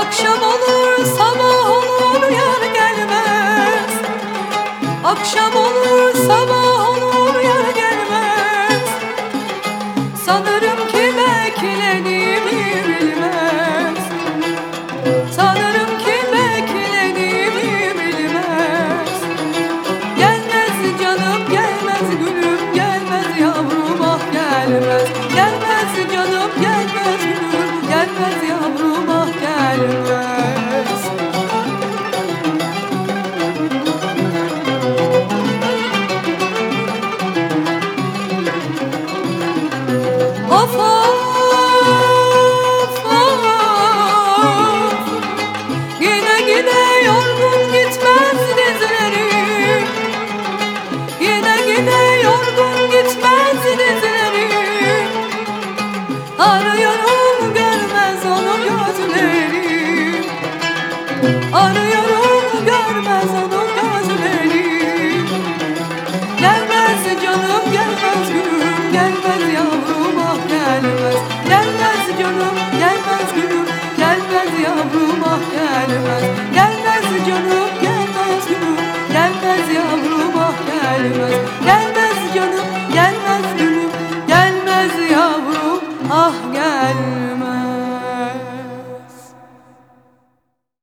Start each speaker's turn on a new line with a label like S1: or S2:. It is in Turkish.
S1: Akşam olur sabah olur yar gelmez. Akşam olur sabah olur yar gelmez. Sanırım ki beklediğimi bilmez. Sanırım ki beklediğimi bilmez. Gelmez canım gelmez gülüm gelmez yavrum ah gelmez. Gelmez Arıyorum görmez onu gözlerim. Arıyorum görmez onu gözlerim. Gelmez canım gelmez gülüm gelmez yavrum ah gelmez. Gelmez canım gelmez gülüm gelmez yavrum ah gelmez. Gelmez canım gelmez gülüm gelmez yavrum ah gelmez. Gelmez Ah gelme.